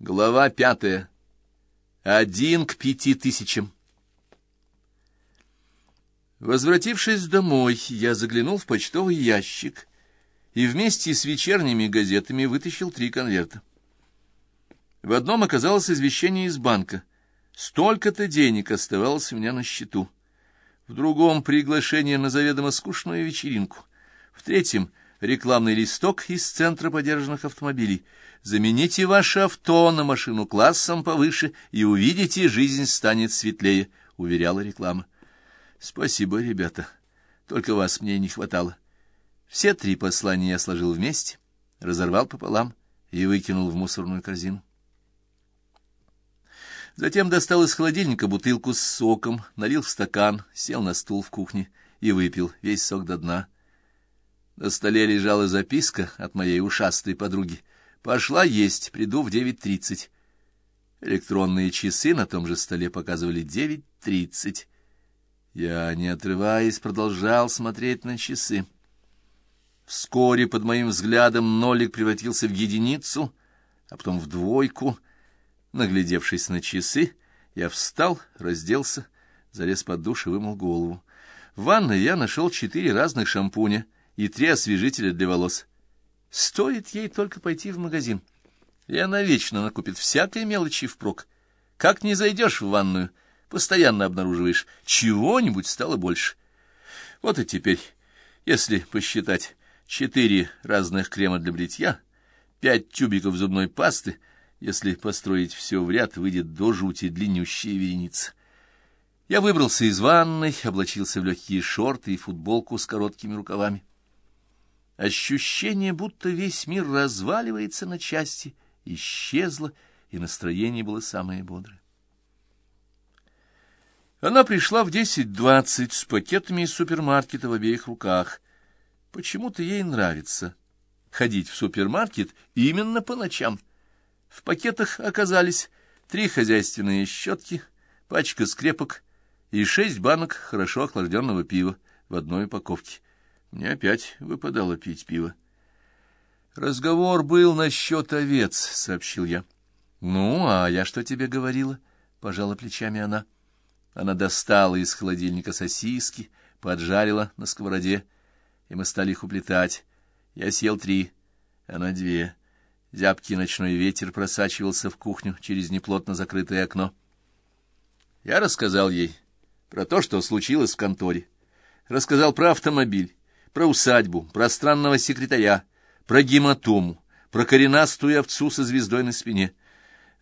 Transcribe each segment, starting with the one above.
Глава пятая. Один к пяти тысячам. Возвратившись домой, я заглянул в почтовый ящик и вместе с вечерними газетами вытащил три конверта. В одном оказалось извещение из банка. Столько-то денег оставалось у меня на счету. В другом — приглашение на заведомо скучную вечеринку. В третьем — рекламный листок из центра подержанных автомобилей. Замените ваше авто на машину классом повыше, и увидите, жизнь станет светлее, — уверяла реклама. Спасибо, ребята. Только вас мне не хватало. Все три послания я сложил вместе, разорвал пополам и выкинул в мусорную корзину. Затем достал из холодильника бутылку с соком, налил в стакан, сел на стул в кухне и выпил весь сок до дна. На столе лежала записка от моей ушастой подруги. «Пошла есть, приду в девять тридцать». Электронные часы на том же столе показывали девять тридцать. Я, не отрываясь, продолжал смотреть на часы. Вскоре под моим взглядом нолик превратился в единицу, а потом в двойку. Наглядевшись на часы, я встал, разделся, залез под душ и вымыл голову. В ванной я нашел четыре разных шампуня и три освежителя для волос. Стоит ей только пойти в магазин, и она вечно накупит всякой мелочи впрок. Как не зайдешь в ванную — постоянно обнаруживаешь, чего-нибудь стало больше. Вот и теперь, если посчитать четыре разных крема для бритья, пять тюбиков зубной пасты, если построить все в ряд, выйдет до жути длиннющая вереница. Я выбрался из ванной, облачился в легкие шорты и футболку с короткими рукавами. Ощущение, будто весь мир разваливается на части, исчезло, и настроение было самое бодрое. Она пришла в десять двадцать с пакетами из супермаркета в обеих руках. Почему-то ей нравится ходить в супермаркет именно по ночам. В пакетах оказались три хозяйственные щетки, пачка скрепок и шесть банок хорошо охлажденного пива в одной упаковке. Мне опять выпадало пить пиво. «Разговор был насчет овец», — сообщил я. «Ну, а я что тебе говорила?» — пожала плечами она. Она достала из холодильника сосиски, поджарила на сковороде, и мы стали их уплетать. Я съел три, она две. Зябкий ночной ветер просачивался в кухню через неплотно закрытое окно. Я рассказал ей про то, что случилось в конторе. Рассказал про автомобиль, про усадьбу, про странного секретаря, про гематому, про коренастую овцу со звездой на спине.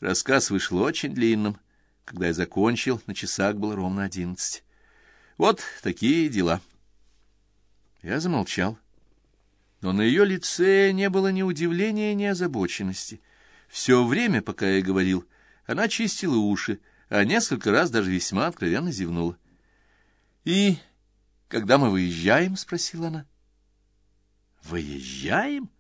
Рассказ вышел очень длинным. Когда я закончил, на часах было ровно одиннадцать. Вот такие дела. Я замолчал. Но на ее лице не было ни удивления, ни озабоченности. Все время, пока я говорил, она чистила уши, а несколько раз даже весьма откровенно зевнула. — И когда мы выезжаем? — спросила она. — Выезжаем?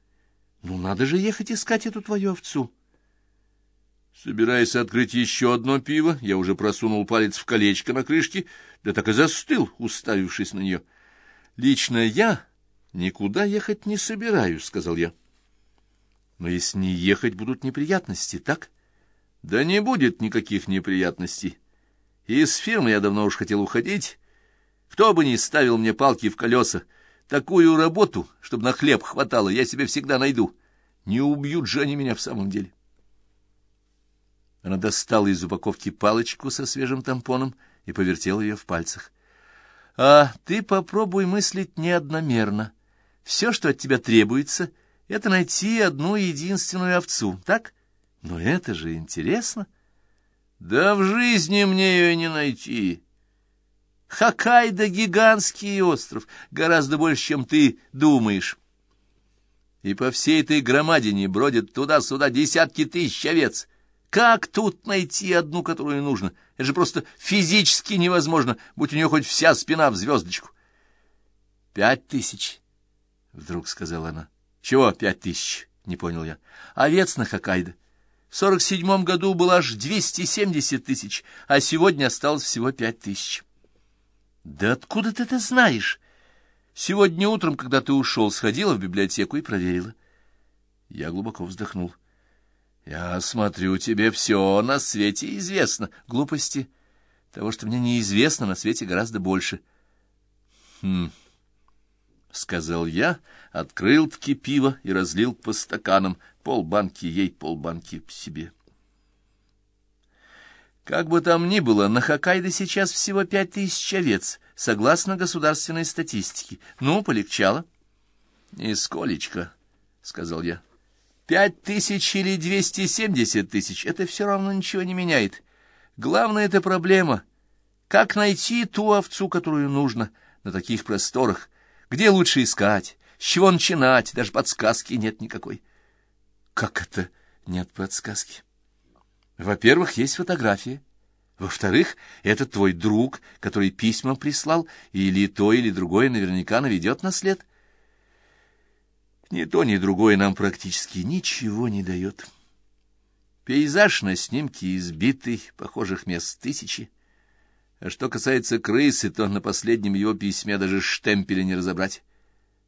Ну, надо же ехать искать эту твою овцу. — Собираясь открыть еще одно пиво, я уже просунул палец в колечко на крышке, да так и застыл, уставившись на нее. — Лично я никуда ехать не собираюсь, — сказал я. — Но если не ехать, будут неприятности, так? — Да не будет никаких неприятностей. Из фирмы я давно уж хотел уходить. Кто бы ни ставил мне палки в колеса, такую работу, чтобы на хлеб хватало, я себе всегда найду. Не убьют же они меня в самом деле. Она достала из упаковки палочку со свежим тампоном и повертела ее в пальцах. — А ты попробуй мыслить неодномерно. Все, что от тебя требуется, — это найти одну единственную овцу, так? Но это же интересно. — Да в жизни мне ее не найти. Хоккайдо — гигантский остров, гораздо больше, чем ты думаешь. И по всей этой громадине бродят туда-сюда десятки тысяч овец — как тут найти одну, которую нужно? Это же просто физически невозможно, будь у нее хоть вся спина в звездочку. — Пять тысяч, — вдруг сказала она. — Чего пять тысяч? — не понял я. — Овец на Хоккайдо. В сорок седьмом году было аж двести семьдесят тысяч, а сегодня осталось всего пять тысяч. — Да откуда ты это знаешь? Сегодня утром, когда ты ушел, сходила в библиотеку и проверила. Я глубоко вздохнул. — Я смотрю, тебе все на свете известно. Глупости. Того, что мне неизвестно, на свете гораздо больше. Хм... — сказал я, открыл-таки пиво и разлил по стаканам, полбанки ей, полбанки себе. Как бы там ни было, на Хоккайдо сейчас всего пять тысяч овец, согласно государственной статистике. Ну, полегчало. — Нисколечко, — сказал я. — Пять тысяч или двести семьдесят тысяч — это все равно ничего не меняет. Главное — это проблема. Как найти ту овцу, которую нужно на таких просторах, где лучше искать? С чего начинать? Даже подсказки нет никакой. Как это нет подсказки? Во-первых, есть фотография. Во-вторых, это твой друг, который письма прислал, или то, или другое наверняка наведет на след. Ни то, ни другое нам практически ничего не дает. Пейзаж на снимке избитый, похожих мест тысячи. А что касается крысы, то на последнем его письме даже штемпеля не разобрать.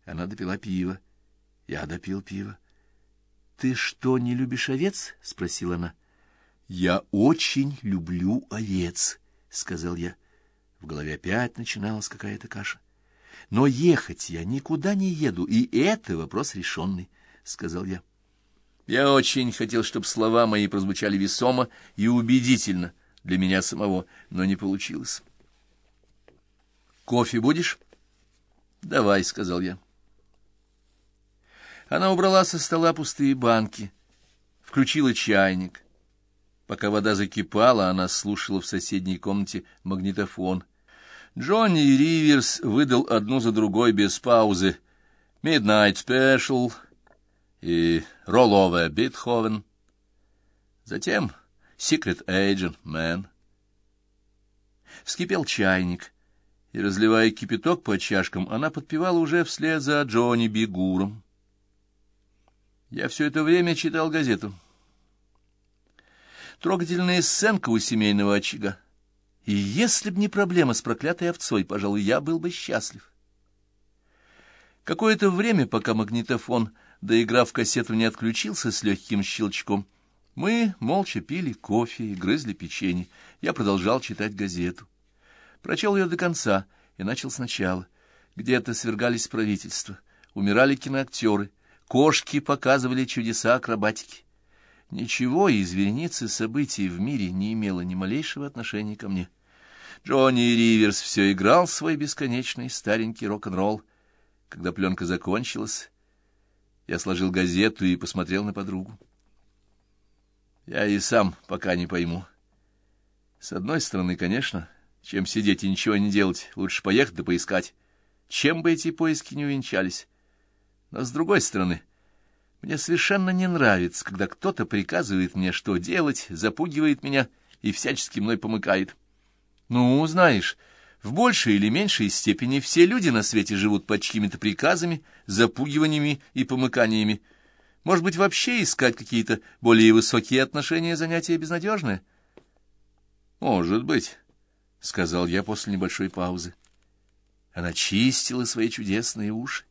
Она допила пиво. Я допил пиво. — Ты что, не любишь овец? — спросила она. — Я очень люблю овец, — сказал я. В голове опять начиналась какая-то каша. — Но ехать я никуда не еду, и это вопрос решенный, — сказал я. Я очень хотел, чтобы слова мои прозвучали весомо и убедительно, для меня самого, но не получилось. «Кофе будешь?» «Давай», — сказал я. Она убрала со стола пустые банки, включила чайник. Пока вода закипала, она слушала в соседней комнате магнитофон. Джонни Риверс выдал одну за другой без паузы. «Midnight Special» и «Roll Over Beethoven». Затем Secret Agent Man. Вскипел чайник, и, разливая кипяток по чашкам, она подпевала уже вслед за Джонни Бигуром. Я все это время читал газету. Трогательная сценка у семейного очага. И если б не проблема с проклятой овцой, пожалуй, я был бы счастлив. Какое-то время, пока магнитофон, доиграв кассету, не отключился с легким щелчком, — мы молча пили кофе и грызли печенье. Я продолжал читать газету. Прочел ее до конца и начал сначала. Где-то свергались правительства, умирали киноактеры, кошки показывали чудеса акробатики. Ничего из вереницы событий в мире не имело ни малейшего отношения ко мне. Джонни Риверс все играл свой бесконечный старенький рок-н-ролл. Когда пленка закончилась, я сложил газету и посмотрел на подругу. Я и сам пока не пойму. С одной стороны, конечно, чем сидеть и ничего не делать, лучше поехать да поискать, чем бы эти поиски не увенчались. Но с другой стороны, мне совершенно не нравится, когда кто-то приказывает мне, что делать, запугивает меня и всячески мной помыкает. Ну, знаешь, в большей или меньшей степени все люди на свете живут под чьими-то приказами, запугиваниями и помыканиями, может быть, вообще искать какие-то более высокие отношения занятия безнадежное? — Может быть, — сказал я после небольшой паузы. Она чистила свои чудесные уши.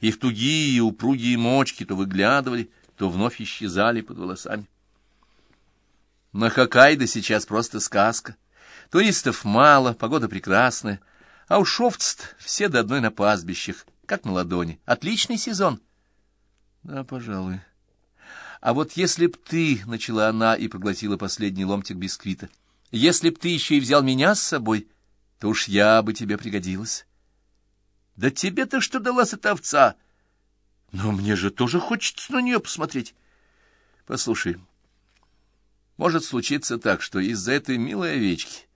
Их тугие и упругие мочки то выглядывали, то вновь исчезали под волосами. На Хоккайдо сейчас просто сказка. Туристов мало, погода прекрасная, а у овц все до одной на пастбищах, как на ладони. Отличный сезон — да, пожалуй. А вот если б ты, — начала она и проглотила последний ломтик бисквита, — если б ты еще и взял меня с собой, то уж я бы тебе пригодилась. Да тебе-то что далась эта овца? Но мне же тоже хочется на нее посмотреть. Послушай, может случиться так, что из-за этой милой овечки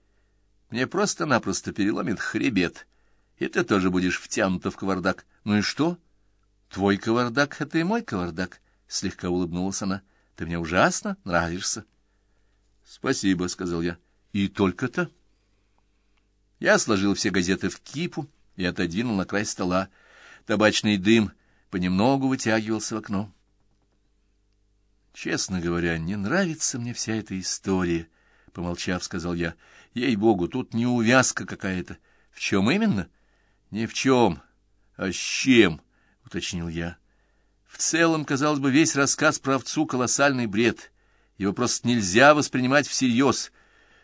мне просто-напросто переломит хребет, и ты тоже будешь втянута в кавардак. Ну и что? — Твой кавардак — это и мой кавардак, — слегка улыбнулась она. — Ты мне ужасно нравишься. — Спасибо, — сказал я. — И только-то? Я сложил все газеты в кипу и отодвинул на край стола. Табачный дым понемногу вытягивался в окно. Честно говоря, не нравится мне вся эта история, — помолчав, сказал я. Ей-богу, тут неувязка какая-то. В чем именно? Ни в чем. А с чем? — уточнил я. В целом, казалось бы, весь рассказ про овцу — колоссальный бред. его просто нельзя воспринимать всерьез.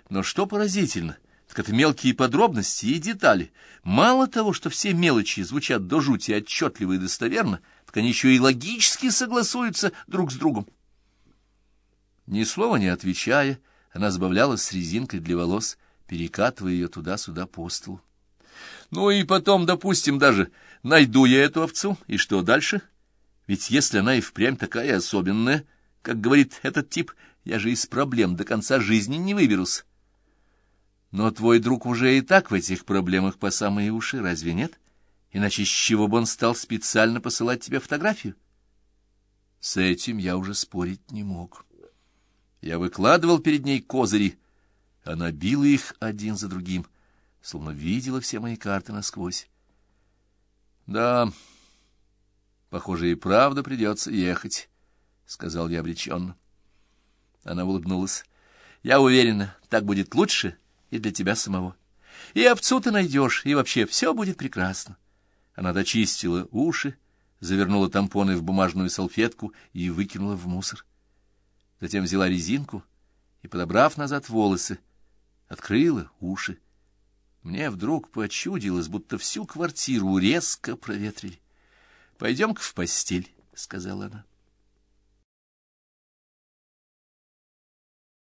Но что поразительно, так это мелкие подробности и детали. Мало того, что все мелочи звучат до жути отчетливо и достоверно, так они еще и логически согласуются друг с другом. Ни слова не отвечая, она сбавлялась с резинкой для волос, перекатывая ее туда-сюда по столу. Ну и потом, допустим, даже найду я эту овцу, и что дальше? Ведь если она и впрямь такая особенная, как говорит этот тип, я же из проблем до конца жизни не выберусь. Но твой друг уже и так в этих проблемах по самые уши, разве нет? Иначе с чего бы он стал специально посылать тебе фотографию? С этим я уже спорить не мог. Я выкладывал перед ней козыри. Она била их один за другим, словно видела все мои карты насквозь. Да, похоже, и правда придется ехать, — сказал я обреченно. Она улыбнулась. Я уверена, так будет лучше и для тебя самого. И овцу ты найдешь, и вообще все будет прекрасно. Она дочистила уши, завернула тампоны в бумажную салфетку и выкинула в мусор затем взяла резинку и, подобрав назад волосы, открыла уши. Мне вдруг почудилось, будто всю квартиру резко проветрили. — Пойдем-ка в постель, — сказала она.